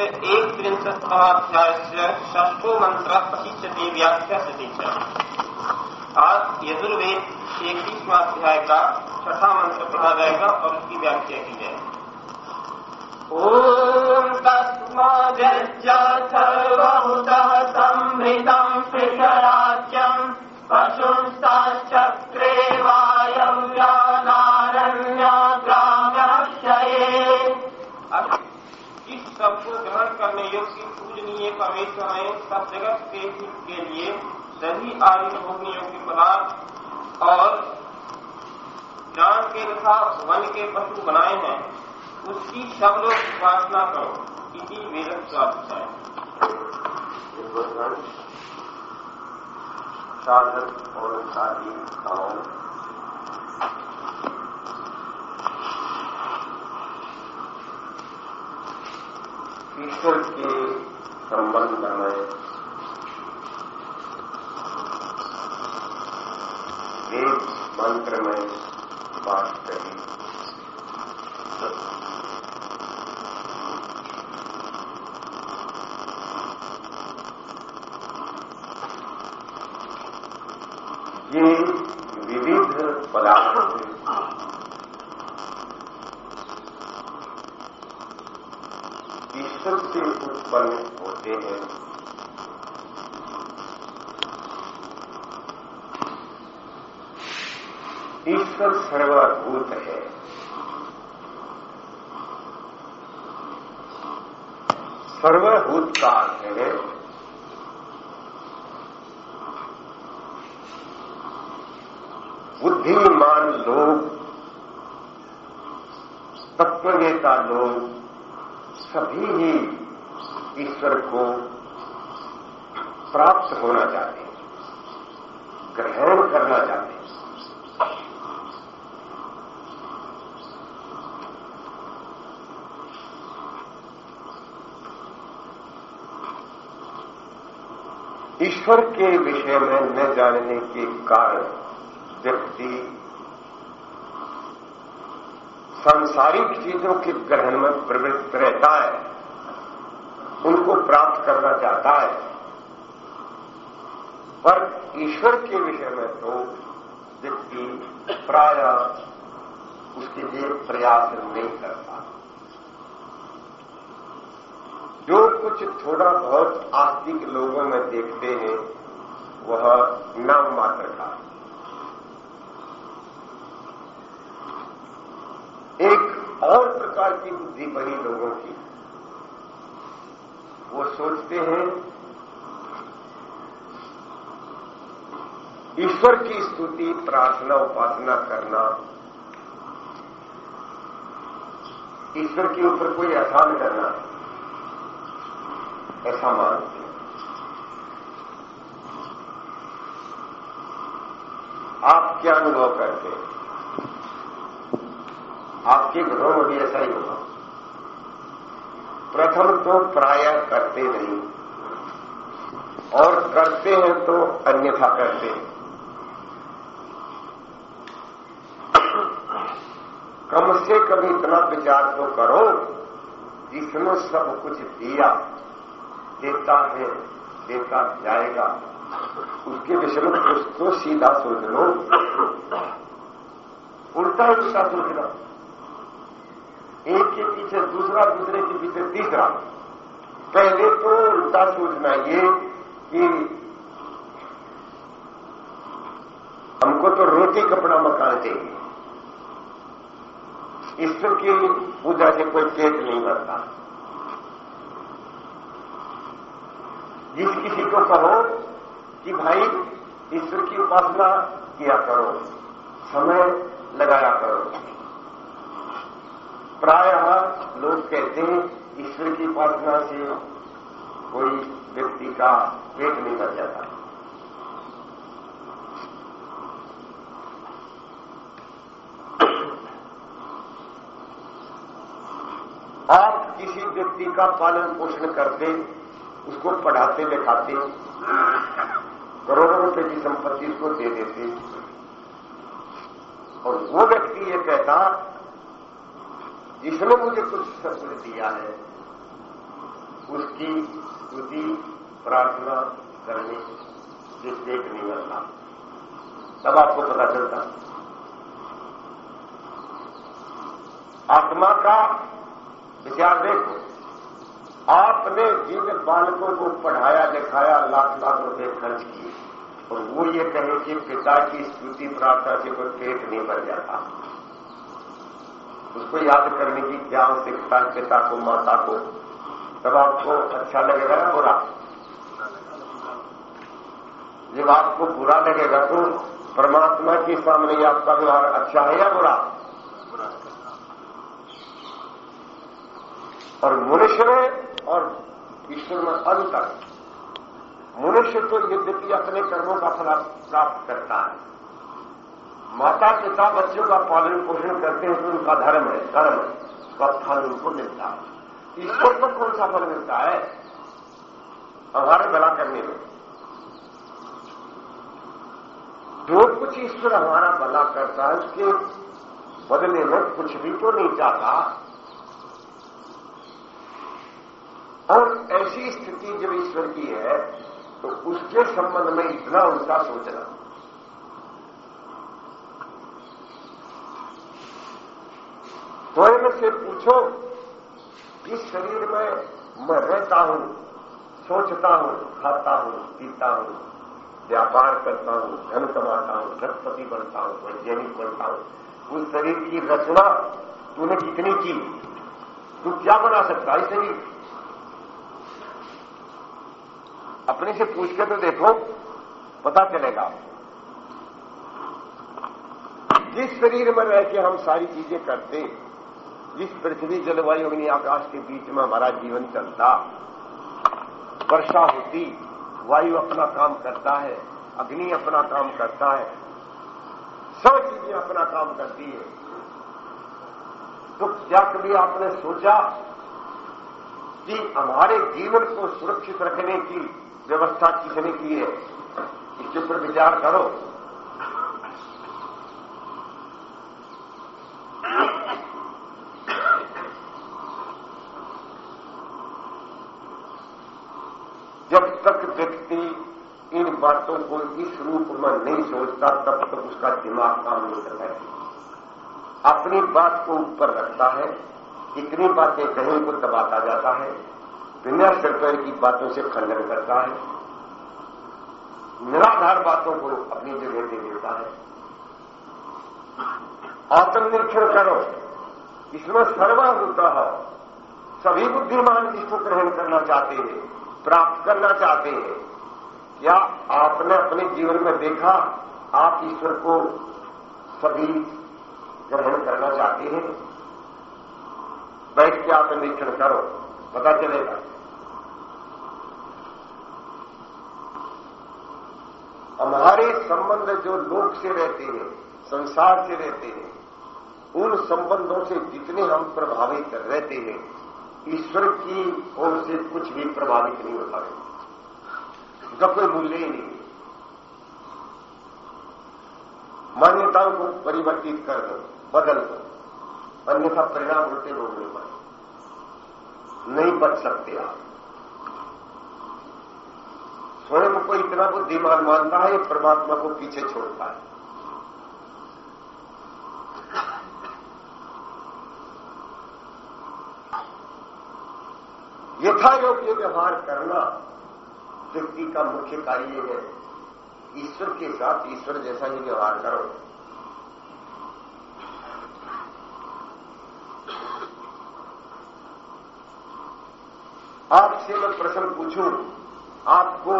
एक त्रिंशत्तमाध्यायस्य षष्ठो मंत्र पठिष्यते व्याख्यास्यते च आज यजुर्वेद इक्कीसवाध्याय का छठा मंत्र पढ़ा जाएगा और उसकी व्याख्या की जाएगी। ॐ तस्माजज्जाथ बहुतः संभृतम् पितराज्यम् पशुंस्तश्चक्रे ग्रहण करने योग्य पूजनीय परमेश्वर ने सब जगत के हित के लिए सभी आदि भोगने योग्य पदार्थ और ज्ञान के तथा वन के पशु बनाए हैं। उसकी सब लोग उपासना करो, इसी वेद स्वाध्याय साधक और ईश्वर के संबंध में वेद मंत्र में बात करी। ये विविध पदार्थ ईश्वर से उत्पन्न होते हैं ईश्वर सर्वभूत है सर्वभूत का है बुद्धिमान लोग तत्ववेता लोग, सभी ही ईश्वर को प्राप्त होना चाहते हैं, ग्रहण करना चाहते हैं ईश्वर के विषय में न जानने के कारण व्यक्ति सांसारिक चीज़ों के ग्रहण में प्रवृत्त रहता है, उनको प्राप्त करना चाहता है। पर ईश्वर के विषय में तो व्यक्ति प्राय उसके लिए प्रयास नहीं करता। जो कुछ थोड़ा बहुत आस्तिक लोगों में देखते हैं, वह नाम मात्र का एक और प्रकार की बुद्धि बनी लोगों की। वो सोचते हैं, ईश्वर की स्तुति, प्रार्थना, उपासना करना, ईश्वर के ऊपर कोई आसान करना ऐसा मानते आप क्या अनुभव करते हैं? आपके घरों में भी ऐसा ही होगा। प्रथम तो प्राय करते नहीं, और करते हैं तो अन्यथा करते हैं। कम से कम इतना विचार तो करो जिसने सब कुछ दिया। देता है देता जाएगा। उसके विषय में कुछ तो सीधा सोच लो। उल्टा उल्टा सोचना एक के पीछे दूसरा, दूसरे के पीछे तीसरा। पहले तो उल्टा सोचना ये कि हमको तो रोटी कपड़ा मकान चाहिए। ईश्वर की पूजा से कोई पेट नहीं भरता जिस किसी को कहो कि भाई, ईश्वर की उपासना किया करो, समय लगाया करो। प्राय लोग कहते हैं, ईश्वर की उपासना से कोई व्यक्ति का पेट नहीं भर जाता। आप किसी व्यक्ति का पालन पोषण करते उसको पढ़ाते, लिखाते, करोड़ों रुपए की संपत्ति उसको दे देते। और वो व्यक्ति ये कहता, जिसने मुझे कुछ कुछ दिया है, उसकी स्तुति, प्रार्थना करने से पेट नहीं बनता तब आपको पता चलता, आत्मा का विचार देखो। आपने जिन बालकों को पढ़ाया, लिखाया, लाख लाख रुपए खर्च किए, और वो ये कहे कि पिता की स्तुति प्रार्थना से कोई पेट नहीं भर जाता। उसको याद करने की क्या आवश्यकता है, पिता को, माता को? तब आपको अच्छा लगेगा ना बुरा? जब आपको बुरा लगेगा तो परमात्मा के सामने आपका व्यवहार अच्छा है या बुरा? और मनुष्य में और ईश्वर में अंतर मनुष्य तो यद्यपि अपने कर्मों का फल प्राप्त करता है। माता पिता बच्चों का पालन पोषण करते हैं तो उनका धर्म है, कर्म है उसका फल उनको मिलता है। ईश्वर को कौन सा फल मिलता है? हमारे भला करने में। जो कुछ ईश्वर हमारा भला करता है, उसके बदले में कुछ भी तो नहीं चाहता। और ऐसी स्थिति जब ईश्वर की है तो उसके संबंध में इतना उनका सोचना। स्वयं से पूछो इस शरीर में मैं रहता हूँ, सोचता हूँ, खाता हूँ, पीता हूँ, व्यापार करता हूँ, धन कमाता हूँ, धनपति बनता हूँ, वैज्ञानिक बनता हूँ, उस शरीर की रचना तूने कितनी की? तू क्या बना सकता है शरीर? अपने से पूछ के तो देखो, पता चलेगा। जिस शरीर में रह के हम सारी चीज़ें करते, जिस पृथ्वी, जलवायु, अग्नि, आकाश के बीच में हमारा जीवन चलता, वर्षा होती, वायु अपना काम करता है, अग्नि अपना काम करता है, सब चीज़ें अपना काम करती है। तो क्या कभी आपने सोचा कि हमारे जीवन को सुरक्षित रखने की व्यवस्था किसने की है? इसके ऊपर विचार करो। जब तक व्यक्ति इन बातों को इस रूप में नहीं सोचता, तब तक उसका दिमाग काम नहीं करता है। अपनी बात को ऊपर रखता है, इतनी बातें कहीं को दबाता जाता है दुनिया सरकार की बातों से खंडन करता है। निराधार बातों को अपनी जगह दे देता है। आत्मनिरीक्षण करो। इसमें सर्वभूत सभी बुद्धिमान इसको ग्रहण करना चाहते हैं, प्राप्त करना चाहते हैं। क्या आपने अपने जीवन में देखा, आप ईश्वर को सभी ग्रहण करना चाहते हैं? बैठ के आप निरीक्षण करो। पता चलेगा। हमारे संबंध जो लोक से रहते हैं, संसार से रहते हैं, उन संबंधों से जितने हम प्रभावित रहते हैं, ईश्वर की ओर से कुछ भी प्रभावित नहीं होता है। उसका कोई मूल्य ही नहीं मान्यताओं को परिवर्तित कर दो, बदल दो। अन्यथा परिणाम उल्टे भोगने पड़े नहीं बच सकते आप। स्वयं को इतना बुद्धिमान मानता है परमात्मा को पीछे छोड़ता है। यथा योग्य व्यवहार करना व्यक्ति का मुख्य कार्य है, ईश्वर के साथ ईश्वर जैसा ही व्यवहार करो। आपसे मैं प्रश्न पूछूँ, आपको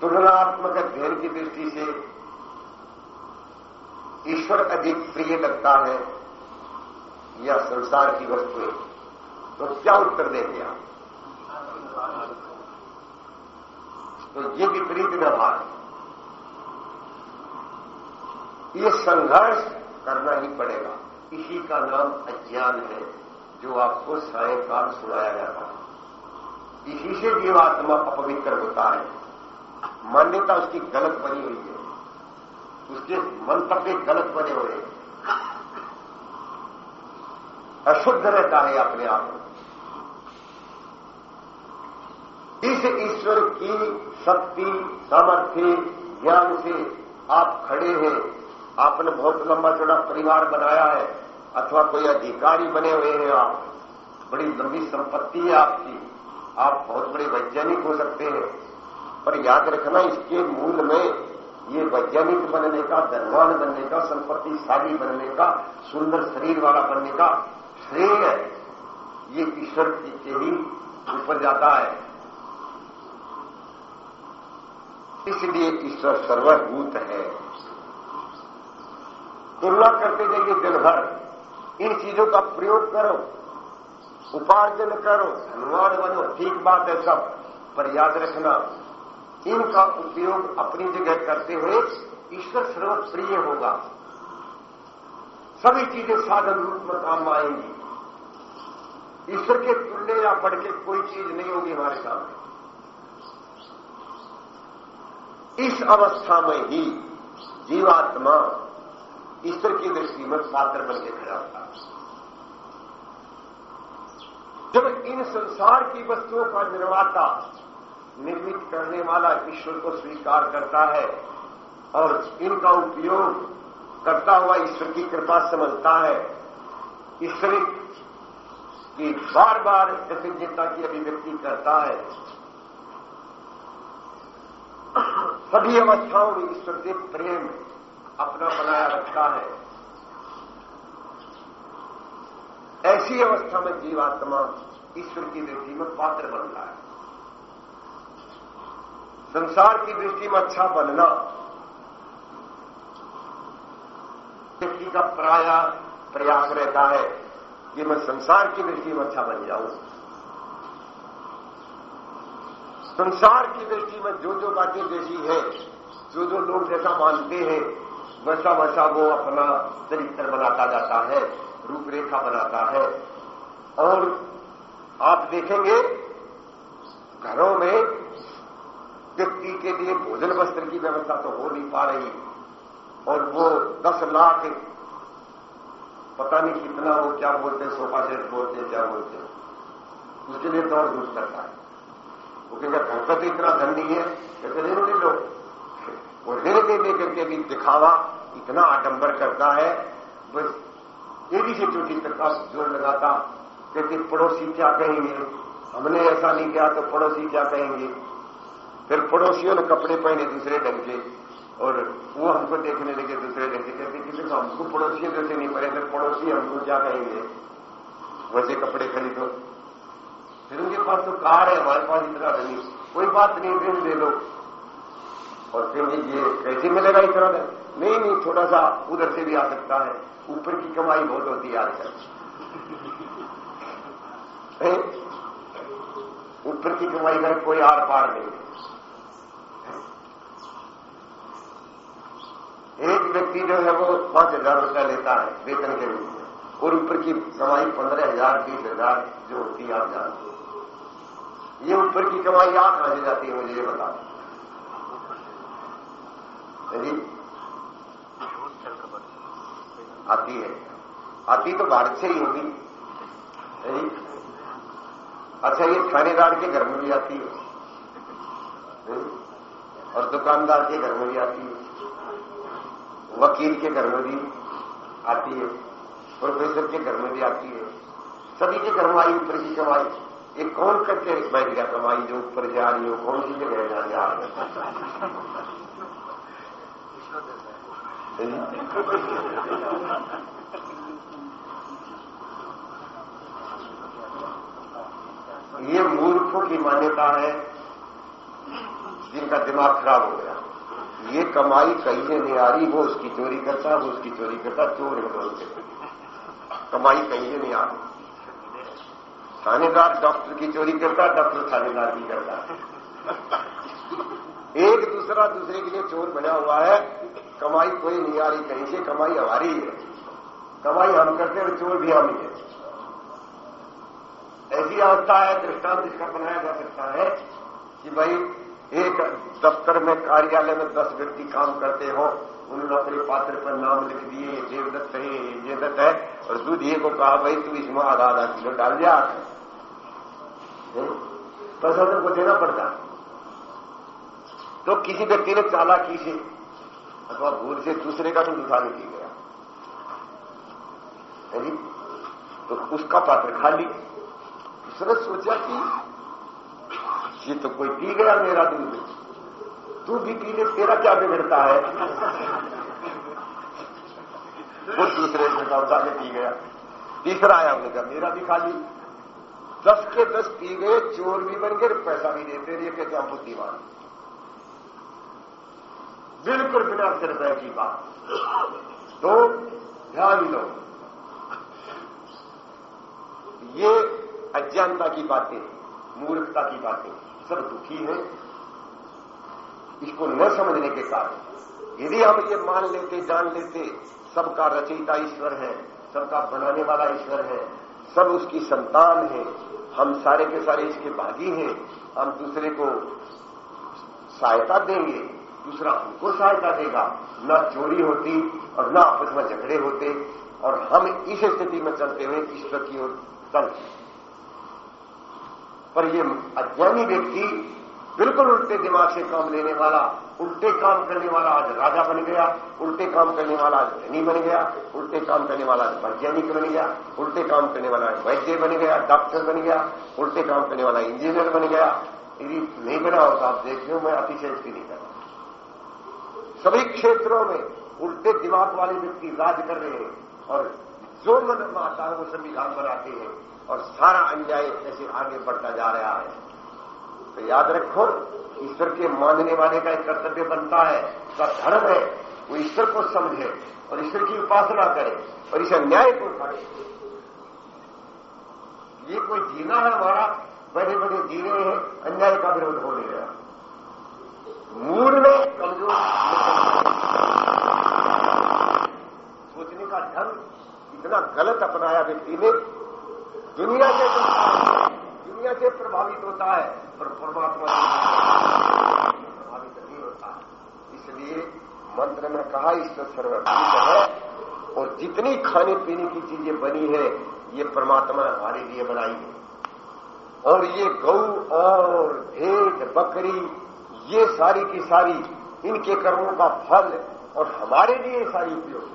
तुलनात्मक अध्ययन की दृष्टि से ईश्वर अधिक प्रिय लगता है या संसार की वस्तुएँ तो क्या उत्तर देंगे आप? तो ये विपरीत व्यवहार ये संघर्ष करना ही पड़ेगा। इसी का नाम अज्ञान है। जो आपको साय काल सुनाया जाता है। इसी से जीवात्मा अपवित्र होता है। मान्यता उसकी गलत बनी हुई है। उसके मंतव्य गलत बने हुए हैं। अशुद्ध रहता है अपने आप में। इस ईश्वर की शक्ति, सामर्थ्य, ज्ञान से आप खड़े हैं। आपने बहुत लंबा चौड़ा परिवार बनाया है। अथवा कोई अधिकारी बने हुए हैं आप, बड़ी लंबी संपत्ति है आपकी, आप बहुत बड़े वैज्ञानिक हो सकते हैं, पर याद रखना इसके मूल में ये वैज्ञानिक बनने का, धनवान बनने का, संपत्तिशाली बनने का, सुंदर शरीर वाला बनने का श्रेय है। ये ईश्वर के ही ऊपर जाता है। इसलिए ईश्वर सर्वभूत है। तुलना करते जाइए दिन भर इन चीज़ों का प्रयोग करो, उपार्जन करो धनवान बनो, ठीक बात है सब, पर याद रखना, इनका उपयोग अपनी जगह करते हुए ईश्वर सर्वप्रिय होगा। सभी चीज़ें साधन रूप में काम आएँगी। ईश्वर के तुल्य या बढ़ के कोई चीज़ नहीं होगी हमारे सामने। इस अवस्था में ही जीवात्मा ईश्वर की दृष्टि में पात्र बन के खड़ा है जब इन संसार की वस्तुओं का निर्माता निर्मित करने वाला ईश्वर को स्वीकार करता है और इनका उपयोग करता हुआ ईश्वर की कृपा समझता है, ईश्वर की बार बार कृतज्ञता की अभिव्यक्ति करता है, सभी अवस्थाओं में ईश्वर से प्रेम अपना बनाया रखता है। ऐसी अवस्था में जीवात्मा ईश्वर की दृष्टि में पात्र बनता है। संसार की दृष्टि में अच्छा बनना, व्यक्ति का प्राय प्रयास रहता है कि मैं संसार की दृष्टि में अच्छा बन जाऊँ। संसार की दृष्टि में जो जो बातें जैसी है जो जो लोग जैसा मानते हैं वैसा वैसा वो अपना चरित्र बनाता जाता है, रूपरेखा बनाता है। और आप देखेंगे, घरों में व्यक्ति के लिए भोजन वस्त्र की व्यवस्था तो हो नहीं पा रही। और वो दस लाख, पता नहीं कितना हो क्या बोलते हैं, सोफा सेट बोलते हैं, क्या बोलते हैं। उसके लिए दौड़ धूप करता है। वो कहेगा, घर का तो इतना धन नहीं है कहते नहीं ले। लो वो ले दे दे करके भी दिखावा इतना आडंबर करता है। बस तेज़ी से चोटी का ज़ोर लगाता, कहते, पड़ोसी क्या कहेंगे? हमने ऐसा नहीं किया तो पड़ोसी क्या कहेंगे? फिर पड़ोसियों ने कपड़े पहने दूसरे ढंग के और वो हमको देखने लगे दूसरे ढंग के। कहते कि देखो हमको पड़ोसियों जैसे नहीं पड़े, फिर पड़ोसी हमको क्या कहेंगे? वैसे कपड़े खरीदो। फिर उनके पास तो कार है, हमारे पास इतना नहीं। कोई बात नहीं ऋण दे लो। और फिर ये कैसे मिलेगा इतना नहीं नहीं थोड़ा सा उधर से भी आ सकता है। ऊपर की कमाई बहुत होती है आजकल। ऊपर की कमाई का कोई आर पार नहीं एक व्यक्ति जो है वो पाँच हज़ार रुपया लेता है वेतन के रूप में और ऊपर की कमाई पंद्रह हज़ार, बीस हज़ार जो होती है, आप जानते ये ऊपर की कमाई आ कहाँ से जाती है, मुझे ये बता जी आती है। आती तो भारत से ही होगी। अच्छा ये थानेदार के घर में भी आती है। और दुकानदार के घर में भी आती है। वकील के घर में भी आती है। प्रोफेसर के घर में भी आती है। सभी के घर में आई ऊपर की कमाई ये कौन करके बैठ गया कमाई जो ऊपर जा रही हो कौन सी जगह जा जा ये मूर्खों की मान्यता है, जिनका दिमाग खराब हो गया। ये कमाई कहीं से नहीं आ रही, वो उसकी चोरी करता, वो उसकी चोरी करता, चोर है बोलते कमाई कहीं से नहीं आ रही। थानेदार डॉक्टर की चोरी करता, डॉक्टर थानेदार की करता। एक दूसरा दूसरे के लिए चोर बना हुआ है कमाई कोई नहीं आ रही, कहीं से कमाई हमारी है कमाई हम करते हैं चोर भी हम ही है। ऐसी अवस्था है, दृष्टांत इसका बनाया जा सकता है कि भाई, एक दफ्तर में कार्यालय में दस व्यक्ति काम करते हो, उन्होंने अपने पात्र पर नाम लिख दिए, देवदत्त है ये दत्त है। और दूधिए को कहा, भाई, तू इसमें आधा आधा किलो डाल दिया पैसा को देना पड़ता। तो किसी व्यक्ति ने चालाकी से अथवा भूल से दूसरे का भी उठा की गया। तो उसका पात्र खाली। उसने सोचा कि ये तो कोई पी गया मेरा दूध तू भी पी ले तेरा क्या बिगड़ता है? वो दूसरे से उठा के पी गया। तीसरा आया, उन्होंने कहा, मेरा भी खाली। दस के दस पी गए, चोर भी बन गए, पैसा भी देते रहे कहते हम बुद्धिमान। बिल्कुल बिना सिर की बात। तो ध्यान लो ये अज्ञानता की बातें, मूर्खता की बातें सब दुखी हैं। इसको न समझने के कारण यदि हम ये मान लेते, जान लेते, सबका रचयिता ईश्वर है, सबका बनाने वाला ईश्वर है, सब उसकी संतान है, हम सारे के सारे इसके भागी हैं, हम दूसरे को सहायता देंगे दूसरा हमको सहायता देगा। न चोरी होती और न आपस में झगड़े होते और हम इस स्थिति में चलते हुए ईश्वर की ओर चलते पर ये अज्ञानी व्यक्ति बिल्कुल उल्टे दिमाग से काम लेने वाला, उल्टे काम करने वाला आज राजा बन गया, उल्टे काम करने वाला आज धनी बन गया, उल्टे काम करने वाला आज वैज्ञानिक बन गया, उल्टे काम करने वाला आज वैद्य बन गया, डॉक्टर बन गया, उल्टे काम करने वाला इंजीनियर बन गया। यदि नहीं बना हो तो आप देख लो मैं अतिशय नहीं सभी क्षेत्रों में उल्टे दिमाग वाले व्यक्ति राज कर रहे हैं और जो मन आता है वो संविधान बनाते हैं और सारा अन्याय ऐसे आगे बढ़ता जा रहा है। तो याद रखो, ईश्वर के मानने वाले का एक कर्तव्य बनता है, उसका धर्म है, वो ईश्वर को समझे और ईश्वर की उपासना करे और इसे अन्याय को उठाए। ये कोई जीना है हमारा बड़े बड़े जी रहे हैं, अन्याय का विरोध हो नहीं रहा। मूड में कमज़ोर सोचने का ढंग इतना गलत अपनाया व्यक्ति ने दुनिया से दुनिया से प्रभावित होता है पर परमात्मा प्रभावित नहीं होता इसलिए मंत्र में कहा ईश्वर सर्वभूत है और जितनी खाने पीने की चीज़ें बनी है ये परमात्मा हमारे लिए बनाई है और ये गऊ और भेद बकरी ये सारी की सारी इनके कर्मों का फल और हमारे लिए सारी उपयोग।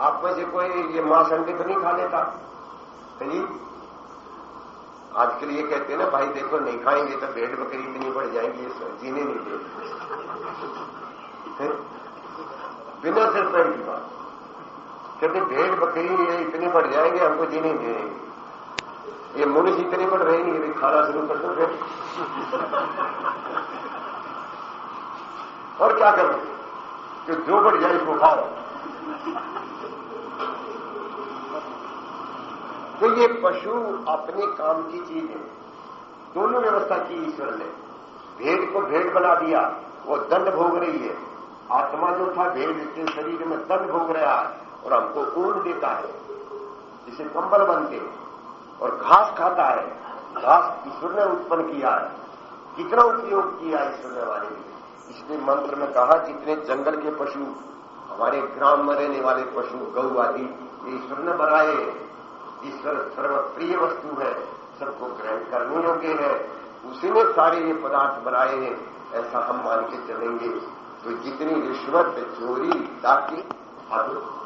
आप में से कोई ये माँ अंडे तो नहीं खा लेता। जी आजकल ये कहते हैं ना, भाई देखो, नहीं खाएँगे तो भेड़ बकरी इतनी बढ़ जाएँगी जीने नहीं दे बिना सिर पैर की बात। कहते भेड़ बकरी ये इतनी बढ़ जाएँगे, हमको जीने नहीं देंगे। ये मनुष्य इतने बढ़ रहे नहीं यदि खाना शुरू कर दो और क्या करो? कि जो बढ़ जाए, इसको खाओ तो ये पशु अपने काम की चीज़ है। दोनों व्यवस्था की ईश्वर ने। भेड़ को भेड़ बना दिया, वो दंड भोग रही है। आत्मा जो था भेड़ के शरीर में दंड भोग रहा है और हमको ऊन देता है। जिसे कंबल बनते और घास खाता है। घास ईश्वर ने उत्पन्न किया है? कितना उपयोग किया ईश्वर ने हमारे लिए इसलिए मंत्र में कहा, जितने जंगल के पशु, हमारे ग्राम में रहने वाले पशु, गऊ आदि, ये ईश्वर ने बनाए। ईश्वर सर्वप्रिय वस्तु है। सबको ग्रहण करने योग्य है। उसी ने सारे ये पदार्थ बनाए हैं। ऐसा हम मान के चलेंगे। तो जितनी रिश्वत, चोरी ताकि अब